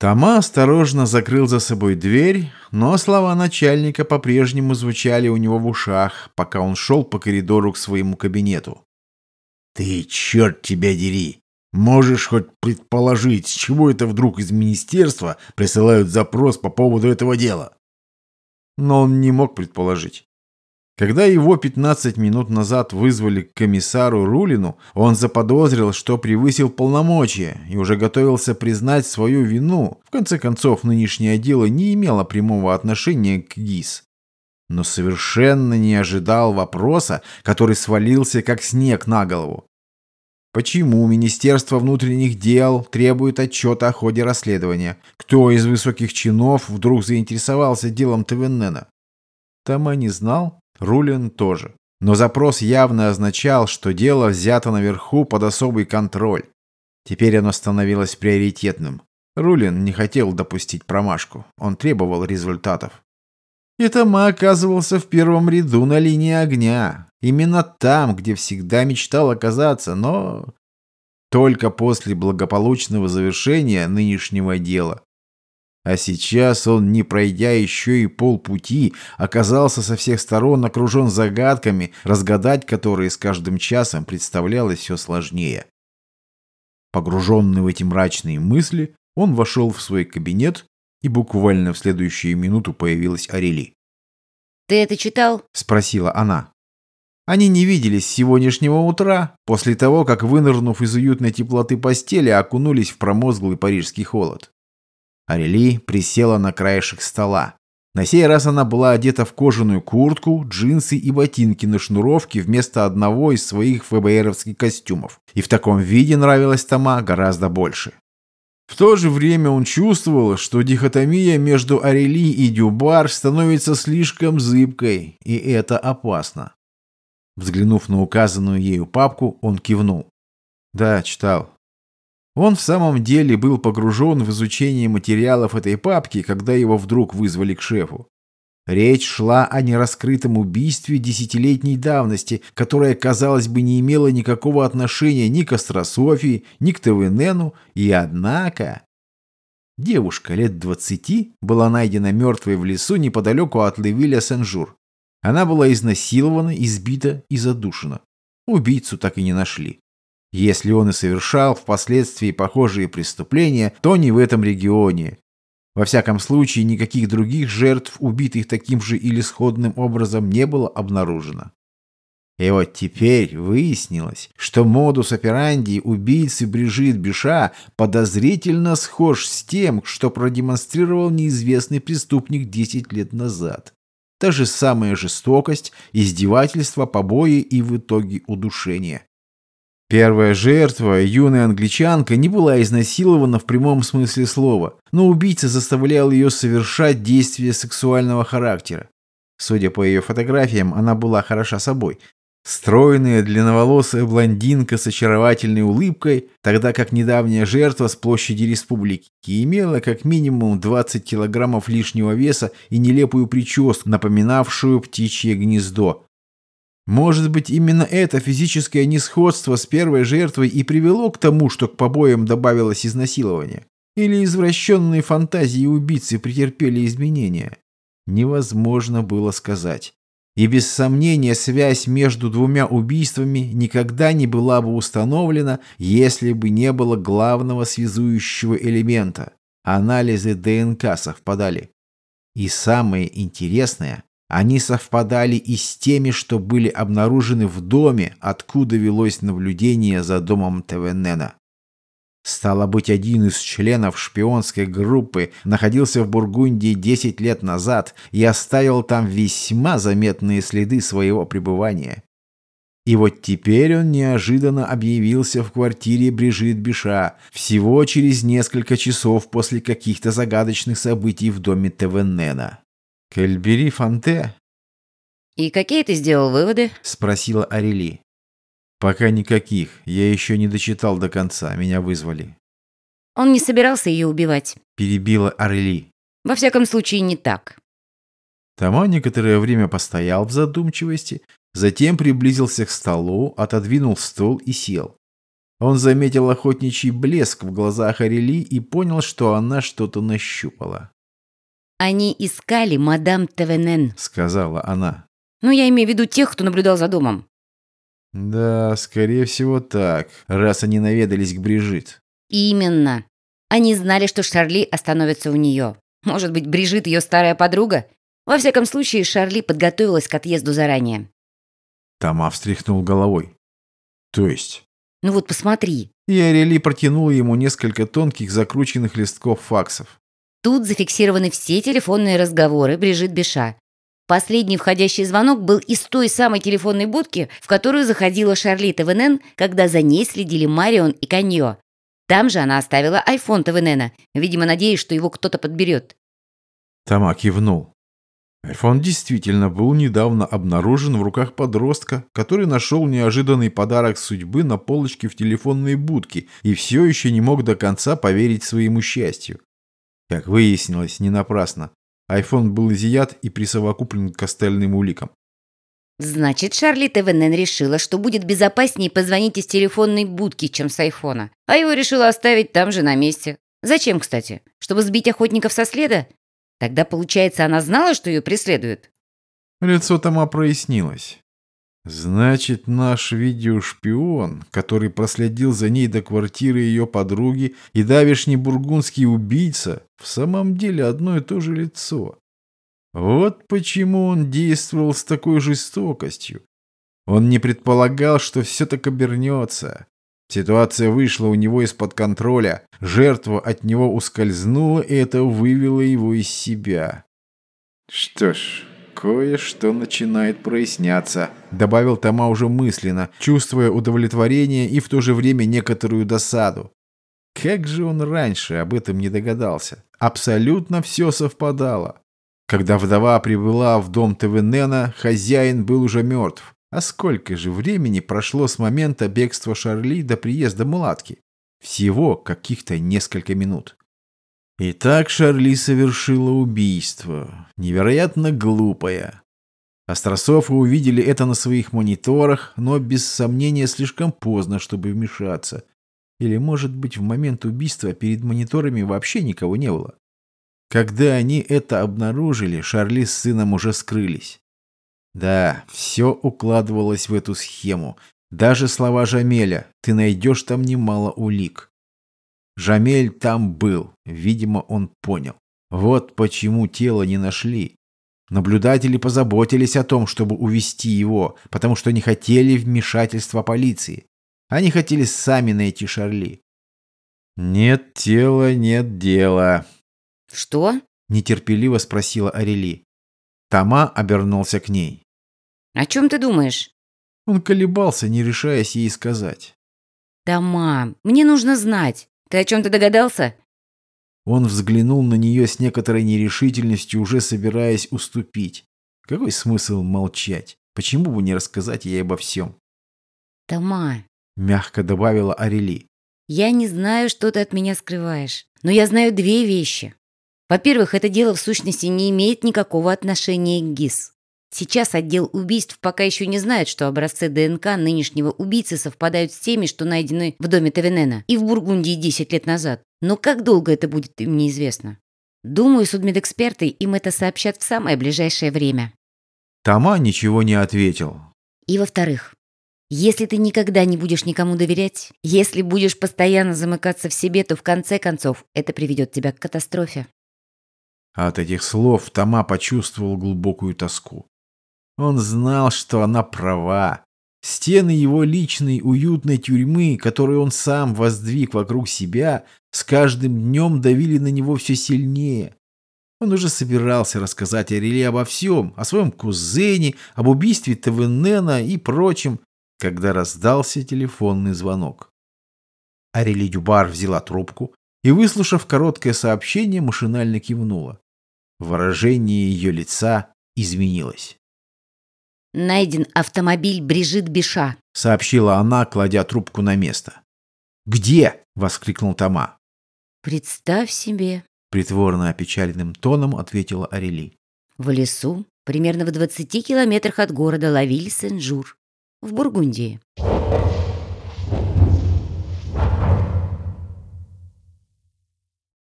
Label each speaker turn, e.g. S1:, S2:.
S1: Тома осторожно закрыл за собой дверь, но слова начальника по-прежнему звучали у него в ушах, пока он шел по коридору к своему кабинету. «Ты, черт тебя дери! Можешь хоть предположить, с чего это вдруг из министерства присылают запрос по поводу этого дела?» Но он не мог предположить. Когда его 15 минут назад вызвали к комиссару Рулину, он заподозрил, что превысил полномочия и уже готовился признать свою вину. В конце концов, нынешнее дело не имело прямого отношения к ГИС. Но совершенно не ожидал вопроса, который свалился как снег на голову. Почему Министерство внутренних дел требует отчета о ходе расследования? Кто из высоких чинов вдруг заинтересовался делом ТВННа? Тома не знал, Рулин тоже. Но запрос явно означал, что дело взято наверху под особый контроль. Теперь оно становилось приоритетным. Рулин не хотел допустить промашку. Он требовал результатов. И Тома оказывался в первом ряду на линии огня. Именно там, где всегда мечтал оказаться, но... Только после благополучного завершения нынешнего дела. А сейчас он, не пройдя еще и полпути, оказался со всех сторон окружен загадками, разгадать которые с каждым часом представлялось все сложнее. Погруженный в эти мрачные мысли, он вошел в свой кабинет, и буквально в следующую минуту появилась Арели.
S2: «Ты это читал?»
S1: – спросила она. Они не виделись с сегодняшнего утра, после того, как, вынырнув из уютной теплоты постели, окунулись в промозглый парижский холод. Арели присела на краешек стола. На сей раз она была одета в кожаную куртку, джинсы и ботинки на шнуровке вместо одного из своих ФБРовских костюмов. И в таком виде нравилась Тома гораздо больше. В то же время он чувствовал, что дихотомия между Арели и Дюбар становится слишком зыбкой, и это опасно. Взглянув на указанную ею папку, он кивнул. «Да, читал. Он в самом деле был погружен в изучение материалов этой папки, когда его вдруг вызвали к шефу. Речь шла о нераскрытом убийстве десятилетней давности, которое, казалось бы, не имело никакого отношения ни к астрософии, ни к ТВНену, и однако... Девушка лет двадцати была найдена мертвой в лесу неподалеку от Левиля Сен-Жур. Она была изнасилована, избита и задушена. Убийцу так и не нашли. Если он и совершал впоследствии похожие преступления, то не в этом регионе. Во всяком случае, никаких других жертв, убитых таким же или сходным образом, не было обнаружено. И вот теперь выяснилось, что модус операнди убийцы Брижит Биша подозрительно схож с тем, что продемонстрировал неизвестный преступник 10 лет назад. Та же самая жестокость, издевательство, побои и в итоге удушение. Первая жертва, юная англичанка, не была изнасилована в прямом смысле слова, но убийца заставлял ее совершать действия сексуального характера. Судя по ее фотографиям, она была хороша собой. Стройная, длинноволосая блондинка с очаровательной улыбкой, тогда как недавняя жертва с площади республики имела как минимум 20 килограммов лишнего веса и нелепую прическу, напоминавшую птичье гнездо. Может быть, именно это физическое несходство с первой жертвой и привело к тому, что к побоям добавилось изнасилование? Или извращенные фантазии убийцы претерпели изменения? Невозможно было сказать. И без сомнения связь между двумя убийствами никогда не была бы установлена, если бы не было главного связующего элемента. Анализы ДНК совпадали. И самое интересное, они совпадали и с теми, что были обнаружены в доме, откуда велось наблюдение за домом ТВНена. Стало быть, один из членов шпионской группы находился в Бургундии 10 лет назад и оставил там весьма заметные следы своего пребывания. И вот теперь он неожиданно объявился в квартире Брижит Биша всего через несколько часов после каких-то загадочных событий в доме ТВНена. Кельбери Фанте?»
S2: «И какие ты сделал выводы?»
S1: — спросила Арели. «Пока никаких. Я еще не дочитал до конца. Меня вызвали».
S2: «Он не собирался ее убивать», —
S1: перебила Арели.
S2: «Во всяком случае, не так».
S1: Тома некоторое время постоял в задумчивости, затем приблизился к столу, отодвинул стол и сел. Он заметил охотничий блеск в глазах Арели и понял, что она что-то нащупала.
S2: Они искали мадам Тевенен.
S1: Сказала она.
S2: Ну, я имею в виду тех, кто наблюдал за домом.
S1: Да, скорее всего так, раз они наведались к Брижит.
S2: Именно. Они знали, что Шарли остановится у нее. Может быть, Брижит ее старая подруга? Во всяком случае, Шарли подготовилась к отъезду заранее.
S1: Тома встряхнул головой. То есть?
S2: Ну вот посмотри.
S1: И Арели протянула ему несколько тонких закрученных листков факсов.
S2: Тут зафиксированы все телефонные разговоры Брижит Беша. Последний входящий звонок был из той самой телефонной будки, в которую заходила Шарли ТВНН, когда за ней следили Марион и Каньо. Там же она оставила айфон ТВНН, видимо, надеясь, что его кто-то подберет.
S1: Тома кивнул. Айфон действительно был недавно обнаружен в руках подростка, который нашел неожиданный подарок судьбы на полочке в телефонной будке и все еще не мог до конца поверить своему счастью. Как выяснилось, не напрасно. Айфон был изъят и присовокуплен к остальным уликам.
S2: Значит, Шарли ТВНН решила, что будет безопаснее позвонить из телефонной будки, чем с айфона. А его решила оставить там же на месте. Зачем, кстати? Чтобы сбить охотников со следа? Тогда, получается, она знала, что ее преследуют?
S1: Лицо Тома прояснилось. Значит, наш видеошпион, который проследил за ней до квартиры ее подруги, и давишний бургундский убийца, в самом деле одно и то же лицо. Вот почему он действовал с такой жестокостью. Он не предполагал, что все так обернется. Ситуация вышла у него из-под контроля, жертва от него ускользнула, и это вывело его из себя. Что ж, «Кое-что начинает проясняться», — добавил Тома уже мысленно, чувствуя удовлетворение и в то же время некоторую досаду. Как же он раньше об этом не догадался? Абсолютно все совпадало. Когда вдова прибыла в дом Тевенена, хозяин был уже мертв. А сколько же времени прошло с момента бегства Шарли до приезда мулатки? Всего каких-то несколько минут. Итак, Шарли совершила убийство. Невероятно глупое. Острософы увидели это на своих мониторах, но без сомнения слишком поздно, чтобы вмешаться. Или, может быть, в момент убийства перед мониторами вообще никого не было. Когда они это обнаружили, Шарли с сыном уже скрылись. Да, все укладывалось в эту схему. Даже слова Жамеля «ты найдешь там немало улик». Жамель там был, видимо, он понял. Вот почему тело не нашли. Наблюдатели позаботились о том, чтобы увести его, потому что не хотели вмешательства полиции. Они хотели сами найти Шарли. «Нет тела, нет дела».
S2: «Что?»
S1: – нетерпеливо спросила Арели. Тома обернулся к ней.
S2: «О чем ты думаешь?»
S1: Он колебался, не решаясь ей сказать.
S2: «Тома, мне нужно знать. Ты о чем-то догадался?»
S1: Он взглянул на нее с некоторой нерешительностью, уже собираясь уступить. Какой смысл молчать? Почему бы не рассказать ей обо всем?
S2: «Тома», —
S1: мягко добавила Арели.
S2: «Я не знаю, что ты от меня скрываешь, но я знаю две вещи. Во-первых, это дело в сущности не имеет никакого отношения к ГИС. Сейчас отдел убийств пока еще не знает, что образцы ДНК нынешнего убийцы совпадают с теми, что найдены в доме Тавенена и в Бургундии 10 лет назад. Но как долго это будет, им неизвестно. Думаю, судмедэксперты им это сообщат в самое ближайшее время.
S1: Тома ничего не ответил.
S2: И во-вторых, если ты никогда не будешь никому доверять, если будешь постоянно замыкаться в себе, то в конце концов это приведет тебя к катастрофе.
S1: От этих слов Тома почувствовал глубокую тоску. Он знал, что она права. Стены его личной уютной тюрьмы, которую он сам воздвиг вокруг себя, с каждым днем давили на него все сильнее. Он уже собирался рассказать Ареле обо всем, о своем кузене, об убийстве Тавенена и прочем, когда раздался телефонный звонок. Арели Дюбар взяла трубку и, выслушав короткое сообщение, машинально кивнула. Выражение ее лица изменилось.
S2: «Найден автомобиль Брижит Биша», —
S1: сообщила она, кладя трубку на место. «Где?» — воскликнул Тома.
S2: «Представь себе», —
S1: притворно опечаленным тоном ответила Арели.
S2: «В лесу, примерно в 20 километрах от города Лавиль-Сен-Жур, в Бургундии».